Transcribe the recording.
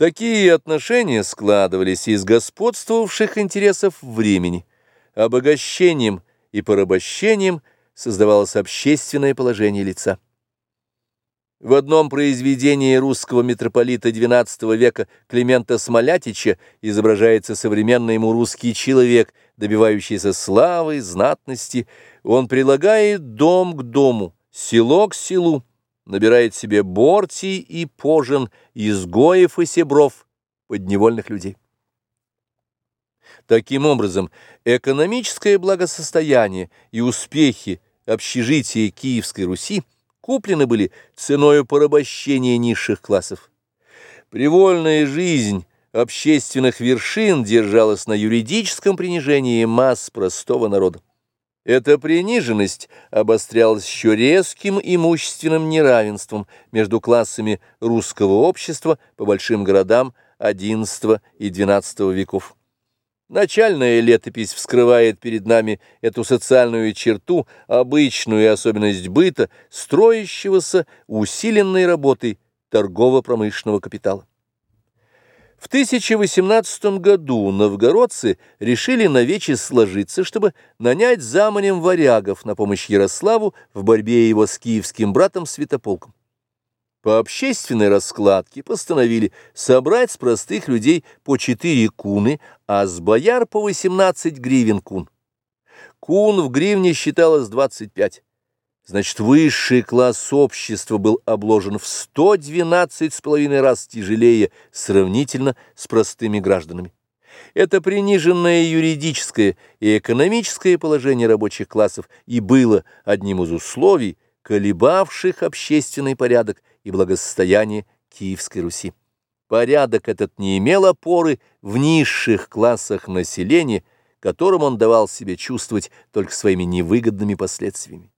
Такие отношения складывались из господствовавших интересов времени. Обогащением и порабощением создавалось общественное положение лица. В одном произведении русского митрополита XII века Климента Смолятича изображается современный ему русский человек, добивающийся славы, знатности. Он прилагает дом к дому, село к селу, набирает себе бортий и пожен, изгоев и себров, подневольных людей. Таким образом, экономическое благосостояние и успехи общежития Киевской Руси – куплены были ценою порабощения низших классов. Привольная жизнь общественных вершин держалась на юридическом принижении масс простого народа. Эта приниженность обострялась еще резким имущественным неравенством между классами русского общества по большим городам XI и XII веков. Начальная летопись вскрывает перед нами эту социальную черту, обычную особенность быта, строящегося усиленной работой торгово-промышленного капитала. В 1018 году новгородцы решили навече сложиться, чтобы нанять заманем варягов на помощь Ярославу в борьбе его с киевским братом Святополком. По общественной раскладке постановили собрать с простых людей по четыре куны, а с бояр по 18 гривен кун. Кун в гривне считалось 25. Значит, высший класс общества был обложен в 112 с половиной раз тяжелее сравнительно с простыми гражданами. Это приниженное юридическое и экономическое положение рабочих классов и было одним из условий, колебавших общественный порядок и благосостояние Киевской Руси. Порядок этот не имел опоры в низших классах населения, которым он давал себе чувствовать только своими невыгодными последствиями.